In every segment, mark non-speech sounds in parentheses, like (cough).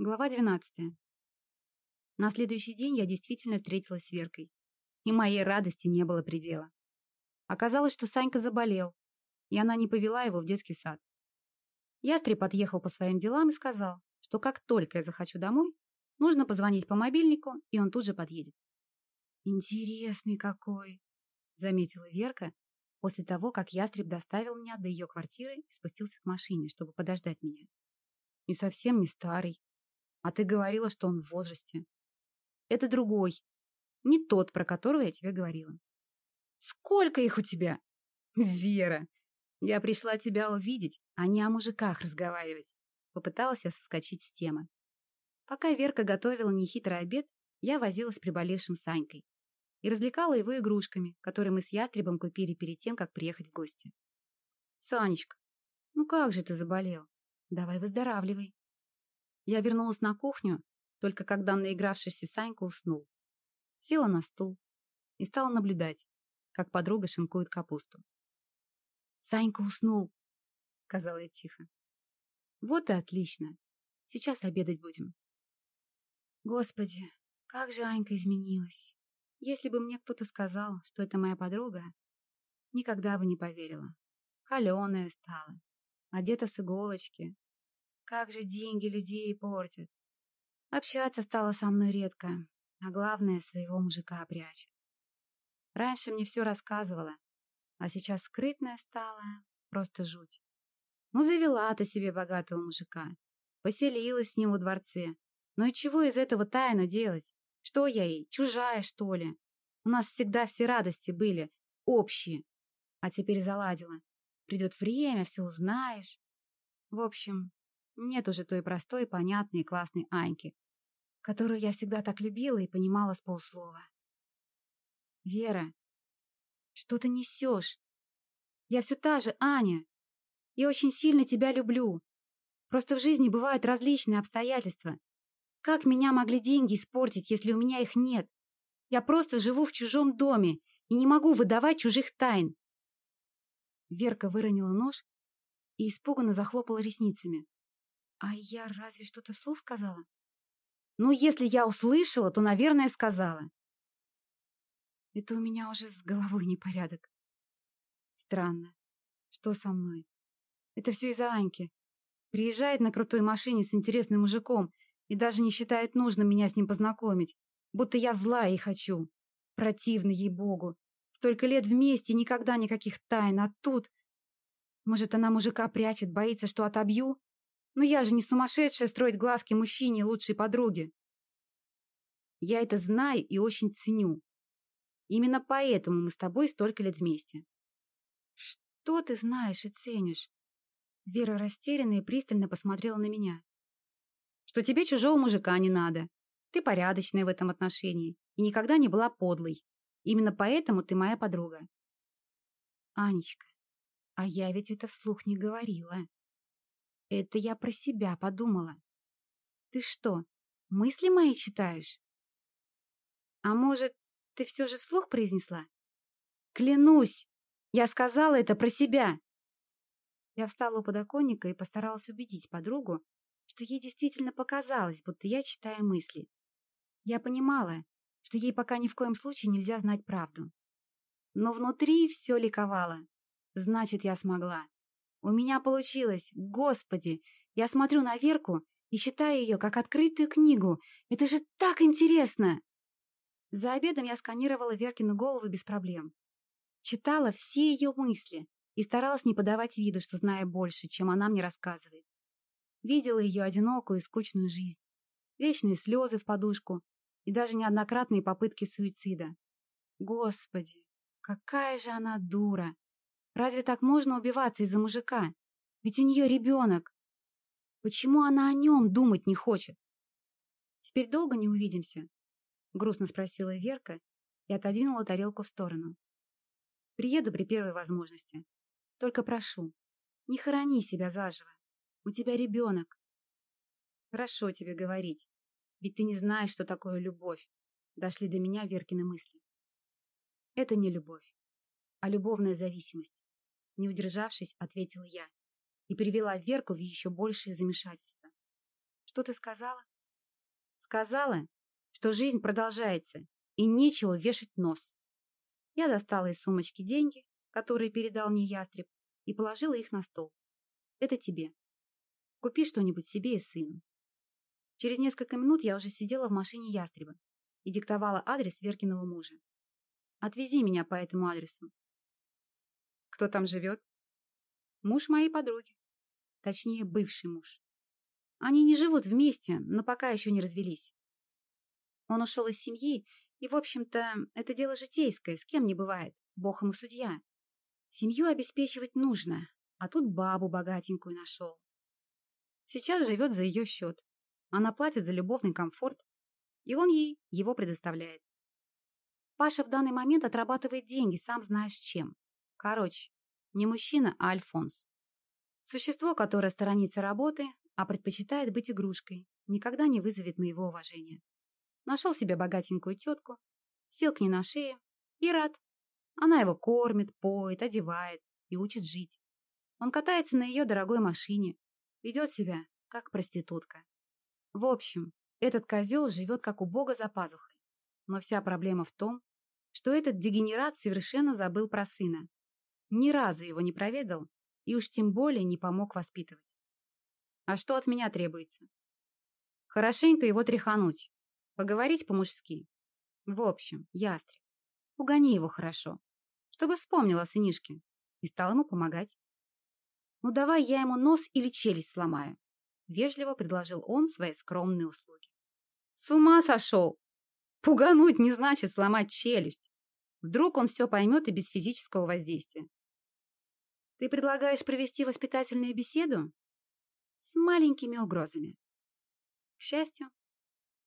Глава 12. На следующий день я действительно встретилась с Веркой. И моей радости не было предела. Оказалось, что Санька заболел, и она не повела его в детский сад. Ястреб отъехал по своим делам и сказал, что как только я захочу домой, нужно позвонить по мобильнику, и он тут же подъедет. «Интересный какой!» — заметила Верка после того, как Ястреб доставил меня до ее квартиры и спустился к машине, чтобы подождать меня. «И совсем не старый», а ты говорила, что он в возрасте. Это другой. Не тот, про которого я тебе говорила. Сколько их у тебя? (laughs) Вера, я пришла тебя увидеть, а не о мужиках разговаривать. Попыталась я соскочить с темы. Пока Верка готовила нехитрый обед, я возилась с приболевшим Санькой и развлекала его игрушками, которые мы с Ястребом купили перед тем, как приехать в гости. «Санечка, ну как же ты заболел? Давай выздоравливай. Я вернулась на кухню, только когда наигравшийся Санька уснул. Села на стул и стала наблюдать, как подруга шинкует капусту. «Санька уснул», — сказала я тихо. «Вот и отлично. Сейчас обедать будем». Господи, как же Анька изменилась. Если бы мне кто-то сказал, что это моя подруга, никогда бы не поверила. Холеная стала, одета с иголочки, как же деньги людей портят. Общаться стало со мной редко, а главное, своего мужика прячет. Раньше мне все рассказывала, а сейчас скрытная стала, просто жуть. Ну, завела ты себе богатого мужика, поселилась с ним во дворце. Ну и чего из этого тайну делать? Что я ей, чужая, что ли? У нас всегда все радости были, общие. А теперь заладила. Придет время, все узнаешь. В общем, нет уже той простой, понятной и классной Аньки, которую я всегда так любила и понимала с полуслова. Вера, что ты несешь? Я все та же Аня. И очень сильно тебя люблю. Просто в жизни бывают различные обстоятельства. Как меня могли деньги испортить, если у меня их нет? Я просто живу в чужом доме и не могу выдавать чужих тайн. Верка выронила нож и испуганно захлопала ресницами. А я разве что-то вслух сказала? Ну, если я услышала, то, наверное, сказала. Это у меня уже с головой непорядок. Странно. Что со мной? Это все из-за Аньки. Приезжает на крутой машине с интересным мужиком и даже не считает нужным меня с ним познакомить. Будто я злая и хочу. Противно ей-богу. Столько лет вместе, никогда никаких тайн, а тут... Может, она мужика прячет, боится, что отобью? Но я же не сумасшедшая строить глазки мужчине лучшей подруги. Я это знаю и очень ценю. Именно поэтому мы с тобой столько лет вместе. Что ты знаешь и ценишь? Вера растерянно и пристально посмотрела на меня. Что тебе чужого мужика не надо. Ты порядочная в этом отношении и никогда не была подлой. Именно поэтому ты моя подруга. Анечка, а я ведь это вслух не говорила. Это я про себя подумала. Ты что, мысли мои читаешь? А может, ты все же вслух произнесла? Клянусь, я сказала это про себя. Я встала у подоконника и постаралась убедить подругу, что ей действительно показалось, будто я читаю мысли. Я понимала, что ей пока ни в коем случае нельзя знать правду. Но внутри все ликовало. Значит, я смогла. У меня получилось! Господи! Я смотрю на Верку и считаю ее как открытую книгу. Это же так интересно! За обедом я сканировала Веркину голову без проблем. Читала все ее мысли и старалась не подавать виду, что знаю больше, чем она мне рассказывает. Видела ее одинокую и скучную жизнь. Вечные слезы в подушку и даже неоднократные попытки суицида. Господи, какая же она дура! Разве так можно убиваться из-за мужика? Ведь у нее ребенок. Почему она о нем думать не хочет? Теперь долго не увидимся? Грустно спросила Верка и отодвинула тарелку в сторону. Приеду при первой возможности. Только прошу, не хорони себя заживо. У тебя ребенок. Хорошо тебе говорить, ведь ты не знаешь, что такое любовь. Дошли до меня Веркины мысли. Это не любовь, а любовная зависимость. Не удержавшись, ответила я и привела Верку в еще большее замешательство. Что ты сказала? Сказала, что жизнь продолжается, и нечего вешать нос. Я достала из сумочки деньги, которые передал мне ястреб, и положила их на стол. Это тебе. Купи что-нибудь себе и сыну. Через несколько минут я уже сидела в машине ястреба и диктовала адрес Веркиного мужа. Отвези меня по этому адресу. Кто там живет? Муж моей подруги. Точнее, бывший муж. Они не живут вместе, но пока еще не развелись. Он ушел из семьи, и, в общем-то, это дело житейское, с кем не бывает, бог ему судья. Семью обеспечивать нужно, а тут бабу богатенькую нашел. Сейчас живет за ее счет. Она платит за любовный комфорт, и он ей его предоставляет. Паша в данный момент отрабатывает деньги, сам знаешь чем. Короче, не мужчина, а Альфонс. Существо, которое сторонится работы, а предпочитает быть игрушкой, никогда не вызовет моего уважения. Нашел себе богатенькую тетку, сел к ней на шею и рад. Она его кормит, поет, одевает и учит жить. Он катается на ее дорогой машине, ведет себя как проститутка. В общем, этот козел живет как у бога за пазухой. Но вся проблема в том, что этот дегенерат совершенно забыл про сына. Ни разу его не проведал и уж тем более не помог воспитывать. А что от меня требуется? Хорошенько его тряхануть, поговорить по-мужски. В общем, ястреб, угони его хорошо, чтобы вспомнил о сынишке и стал ему помогать. Ну давай я ему нос или челюсть сломаю, вежливо предложил он свои скромные услуги. С ума сошел! Пугануть не значит сломать челюсть. Вдруг он все поймет и без физического воздействия. Ты предлагаешь провести воспитательную беседу? С маленькими угрозами. К счастью,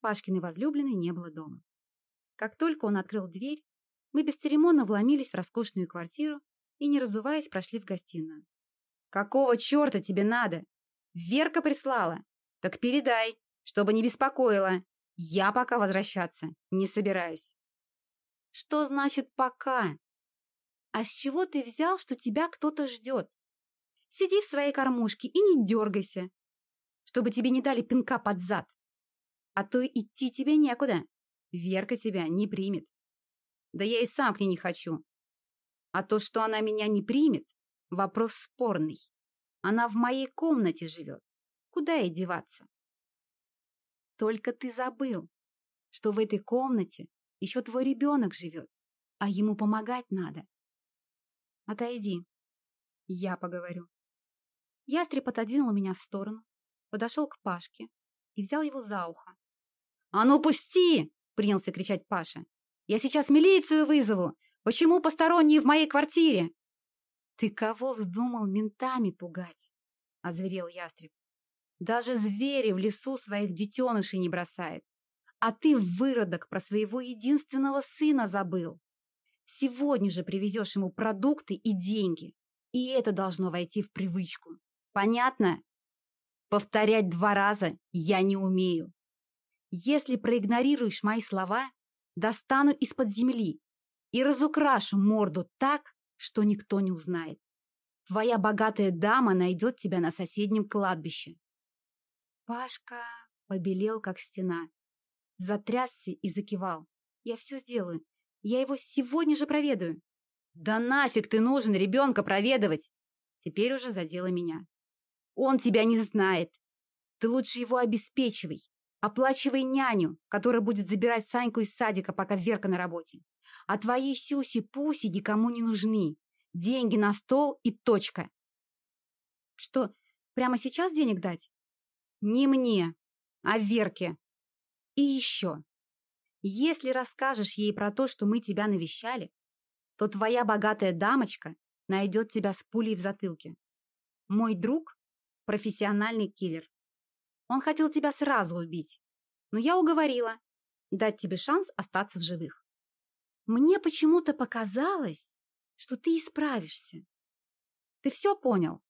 Пашкиной возлюбленной не было дома. Как только он открыл дверь, мы бесцеремонно вломились в роскошную квартиру и, не разуваясь, прошли в гостиную. «Какого черта тебе надо? Верка прислала. Так передай, чтобы не беспокоила. Я пока возвращаться не собираюсь». «Что значит «пока»?» А с чего ты взял, что тебя кто-то ждет? Сиди в своей кормушке и не дергайся, чтобы тебе не дали пинка под зад. А то идти тебе некуда. Верка тебя не примет. Да я и сам к ней не хочу. А то, что она меня не примет, вопрос спорный. Она в моей комнате живет. Куда ей деваться? Только ты забыл, что в этой комнате еще твой ребенок живет, а ему помогать надо. Отойди. Я поговорю. Ястреб отодвинул меня в сторону, подошел к Пашке и взял его за ухо. «А ну пусти!» — принялся кричать Паша. «Я сейчас милицию вызову! Почему посторонние в моей квартире?» «Ты кого вздумал ментами пугать?» — озверел ястреб. «Даже звери в лесу своих детенышей не бросают. А ты, выродок, про своего единственного сына забыл. Сегодня же привезешь ему продукты и деньги. И это должно войти в привычку. Понятно? Повторять два раза я не умею. Если проигнорируешь мои слова, достану из-под земли и разукрашу морду так, что никто не узнает. Твоя богатая дама найдет тебя на соседнем кладбище. Пашка побелел, как стена. Затрясся и закивал. Я все сделаю. Я его сегодня же проведаю. Да нафиг ты нужен ребенка проведывать? Теперь уже задело меня. Он тебя не знает. Ты лучше его обеспечивай. Оплачивай няню, которая будет забирать Саньку из садика, пока Верка на работе. А твои сюси-пуси никому не нужны. Деньги на стол и точка. Что, прямо сейчас денег дать? Не мне, а Верке. И еще. Если расскажешь ей про то, что мы тебя навещали, то твоя богатая дамочка найдет тебя с пулей в затылке. Мой друг – профессиональный киллер. Он хотел тебя сразу убить, но я уговорила дать тебе шанс остаться в живых. Мне почему-то показалось, что ты исправишься. Ты все понял?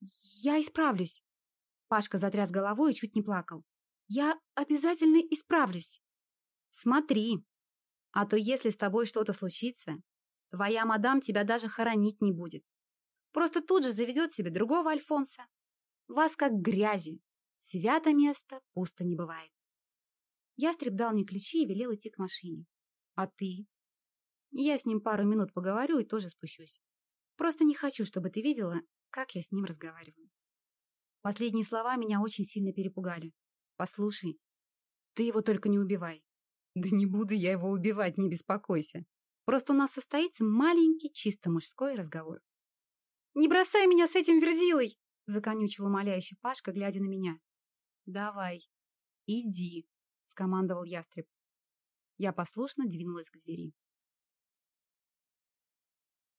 Я исправлюсь. Пашка затряс головой и чуть не плакал. Я обязательно исправлюсь. Смотри, а то если с тобой что-то случится, твоя мадам тебя даже хоронить не будет. Просто тут же заведет себе другого Альфонса. Вас как грязи. Свято место пусто не бывает. Ястреб дал мне ключи и велел идти к машине. А ты? Я с ним пару минут поговорю и тоже спущусь. Просто не хочу, чтобы ты видела, как я с ним разговариваю. Последние слова меня очень сильно перепугали. Послушай, ты его только не убивай. Да не буду я его убивать, не беспокойся. Просто у нас состоится маленький, чисто мужской разговор. «Не бросай меня с этим верзилой!» — законючил умоляющий Пашка, глядя на меня. «Давай, иди», — скомандовал ястреб. Я послушно двинулась к двери.